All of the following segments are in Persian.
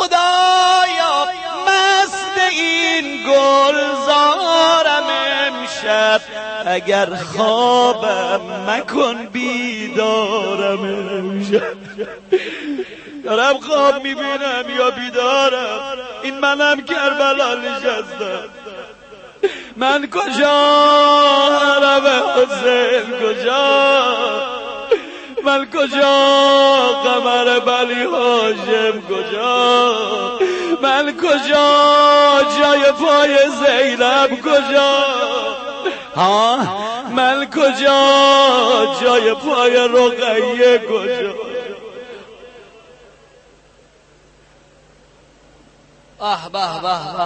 خدایا مست این گلزارم امشب. اگر خوابم مکن بیدارم امشب. دارم خواب می‌بینم یا بیدارم؟ این منم کربلا نشستم. من کجا؟ حرم حسین کجا؟ من کجا؟ قمر بلی هاشم کجا؟ من کجا؟ جای پای زینب کجا؟ ها؟ من کجا؟ جای پای رقیه کجا؟ به به به.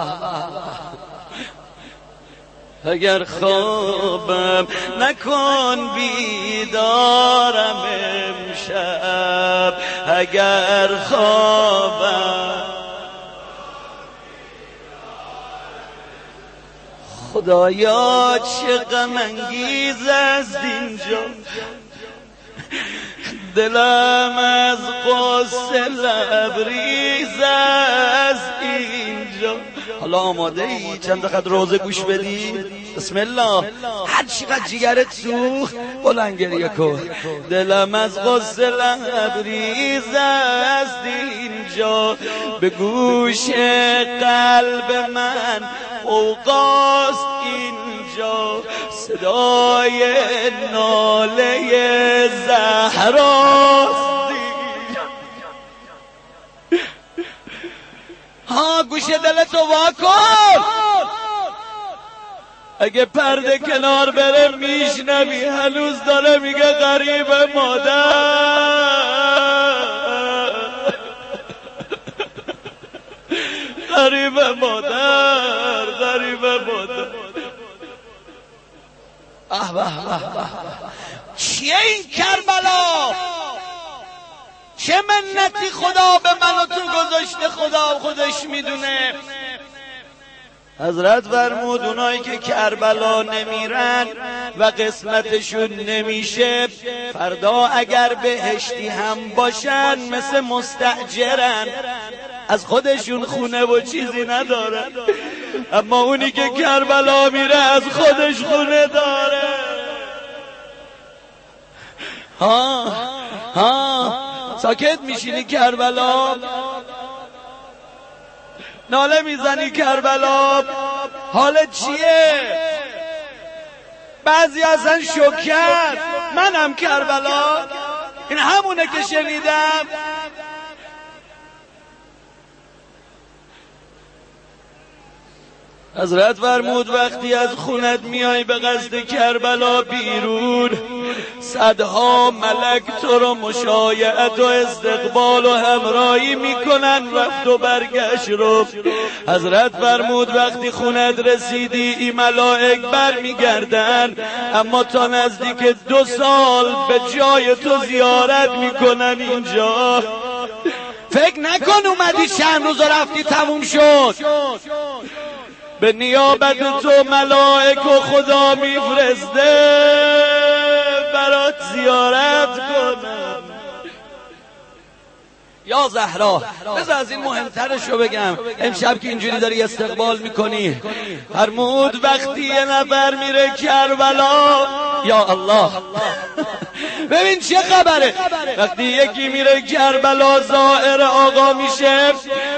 اگر خوابم نکن بیدارم امشب. اگر خوابم. خدایا چه غم انگیز است اینجا. دلم از قصه لبریز است اینجا. حالا آماده ای چند خط روزه گوش بدی؟ بسم الله. هر چقدر جیگرت سوخت بلند گریه کن. دلم از غصه لبریز است اینجا. به گوش قلب من اوقاست اینجا. صدای ناله زهراست گوش دلتو وا کن اگه پرده کنار بره میشنوی هنوز داره میگه غریب مادر. غریب مادر غریب مادر. چیه این کربلا؟ چه منتی خدا به من و تو خودش می‌دونه. حضرت فرمود اونایی که کربلا نمیرن و قسمتشون نمیشه فردا اگر بهشتی هم باشن مثل مستعجرن از خودشون خونه و چیزی ندارن. اما اونی که کربلا میره از خودش خونه داره. ها ها. ساکت میشینی کربلا؟ ناله می‌زنی کربلا. حال چیه؟ بعضی اصلا شکر. منم کربلا. این همونه که شنیدم. حضرت فرمود وقتی از خونت میای به قصد کربلا بیرون صدها ملک تو رو مشایعت و استقبال و همراهی می‌کنن. رفت و برگشت رو حضرت فرمود وقتی خونت رسیدی این ملائک بر میگردن اما تا نزدیک دو سال به جای تو زیارت می‌کنن اینجا. فکر نکن اومدی چند روز رفتی تموم شد. به نیابت تو ملائک و خدا میفرسته. برات زیارت کنم. یا زهرا بذار از این مهمترش رو بگم. امشب که اینجوری داری استقبال می‌کنی فرمود وقتی یه نفر میره کربلا یا الله. ببین چه خبره. وقتی یکی میره کربلا زائر آقا میشه.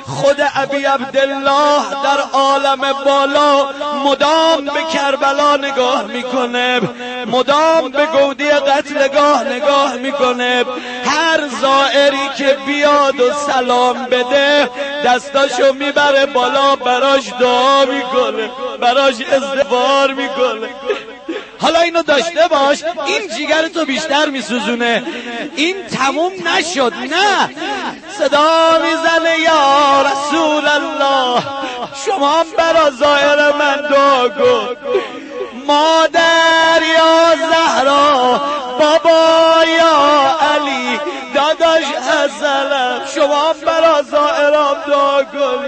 خود ابی عبدالله در عالم بالا مدام به کربلا نگاه می‌کنه. مدام به گودی قتلگاه نگاه می‌کنه. هر زائری که بیاد و سلام بده دستاشو می‌بره بالا براش دعا می‌کنه براش ازدوار می‌کنه. حالا اینو داشته باش این جیگر تو بیشتر میسوزونه. این تموم نشد نه. صدا می‌زنه یا رسول الله شما برا زائر من دعا کن مادر یا زهرا بابا یا علی داداش حسنم. شما برا ظاهرم دعا کن